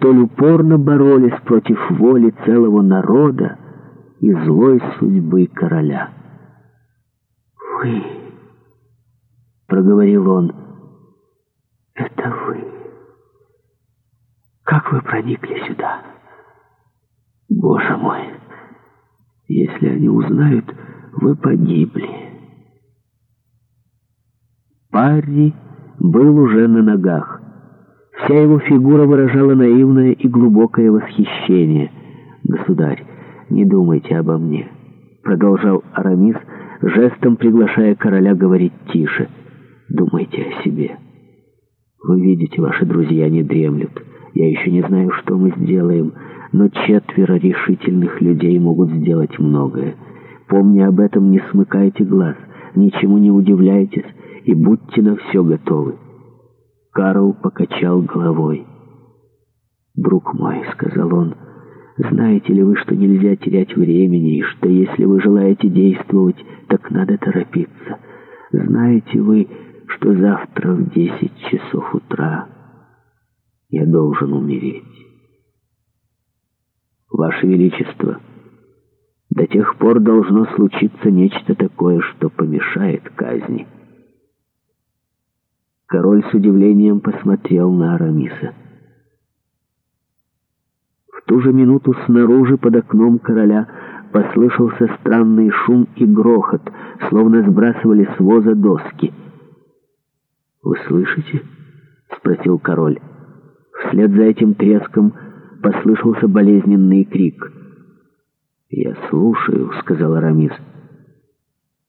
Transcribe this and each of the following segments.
столь упорно боролись против воли целого народа и злой судьбы короля. «Вы!» — проговорил он. «Это вы! Как вы проникли сюда? Боже мой! Если они узнают, вы погибли!» Парни был уже на ногах. Вся его фигура выражала наивное и глубокое восхищение. «Государь, не думайте обо мне», — продолжал Арамис, жестом приглашая короля говорить тише. «Думайте о себе. Вы видите, ваши друзья не дремлют. Я еще не знаю, что мы сделаем, но четверо решительных людей могут сделать многое. Помня об этом, не смыкайте глаз, ничему не удивляйтесь и будьте на все готовы». Карл покачал головой. «Друг мой», — сказал он, — «знаете ли вы, что нельзя терять времени, и что если вы желаете действовать, так надо торопиться? Знаете вы, что завтра в десять часов утра я должен умереть?» «Ваше Величество, до тех пор должно случиться нечто такое, что помешает казни». Король с удивлением посмотрел на Арамиса. В ту же минуту снаружи под окном короля послышался странный шум и грохот, словно сбрасывали с воза доски. «Вы слышите?» — спросил король. Вслед за этим треском послышался болезненный крик. «Я слушаю», — сказал Арамис.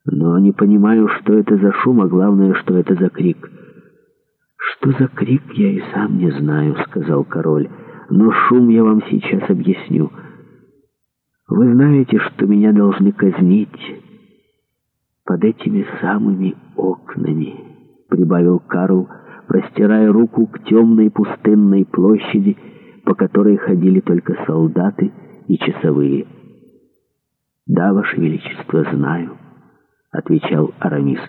«Но не понимаю, что это за шум, а главное, что это за крик». Что за крик, я и сам не знаю, — сказал король, — но шум я вам сейчас объясню. Вы знаете, что меня должны казнить под этими самыми окнами, — прибавил Карл, простирая руку к темной пустынной площади, по которой ходили только солдаты и часовые. — Да, Ваше Величество, знаю, — отвечал Арамис.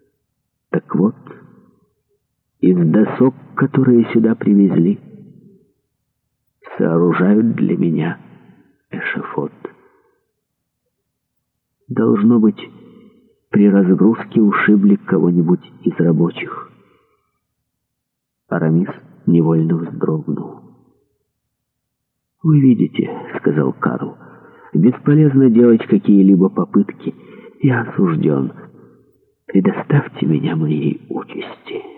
— Так вот из досок, которые сюда привезли, сооружают для меня эшифот. Должно быть, при разгрузке ушибли кого-нибудь из рабочих. Арамис невольно вздрогнул. «Вы видите», — сказал Карл, — «бесполезно делать какие-либо попытки. Я осужден. Предоставьте меня моей участи».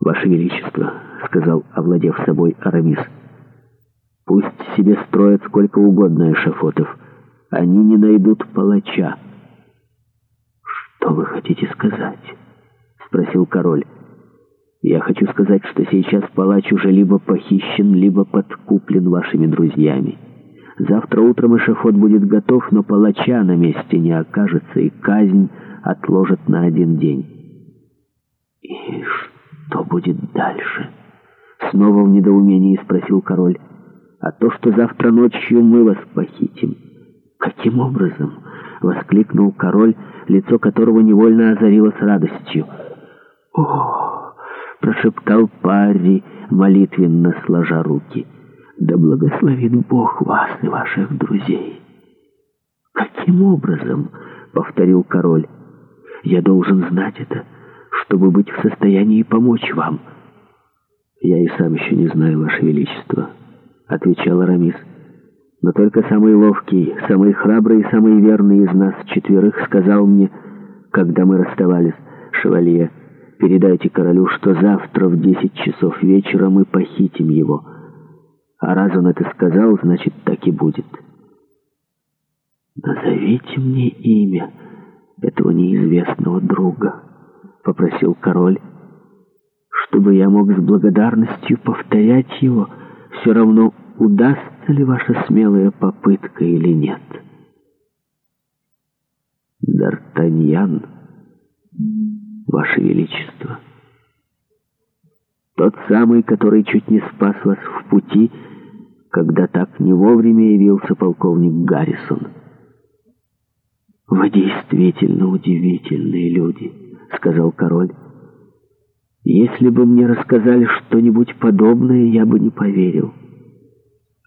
«Ваше Величество», — сказал, овладев собой Арамис, — «пусть себе строят сколько угодно эшафотов. Они не найдут палача». «Что вы хотите сказать?» — спросил король. «Я хочу сказать, что сейчас палач уже либо похищен, либо подкуплен вашими друзьями. Завтра утром эшафот будет готов, но палача на месте не окажется, и казнь отложат на один день». «И что?» что будет дальше?» Снова в недоумении спросил король. «А то, что завтра ночью мы вас похитим». «Каким образом?» — воскликнул король, лицо которого невольно озарилось радостью. «О!» — прошептал Парри, молитвенно сложа руки. «Да благословит Бог вас и ваших друзей!» «Каким образом?» — повторил король. «Я должен знать это» чтобы быть в состоянии помочь вам». «Я и сам еще не знаю, Ваше Величество», — отвечал Арамис. «Но только самый ловкий, самый храбрый и самый верный из нас четверых сказал мне, когда мы расставались, шевалье, передайте королю, что завтра в десять часов вечера мы похитим его. А раз он это сказал, значит, так и будет». «Назовите мне имя этого неизвестного друга» спросил король. «Чтобы я мог с благодарностью повторять его, все равно, удастся ли ваша смелая попытка или нет». «Д'Артаньян, ваше величество, тот самый, который чуть не спас вас в пути, когда так не вовремя явился полковник Гаррисон». «Вы действительно удивительные люди» сказал король. «Если бы мне рассказали что-нибудь подобное, я бы не поверил».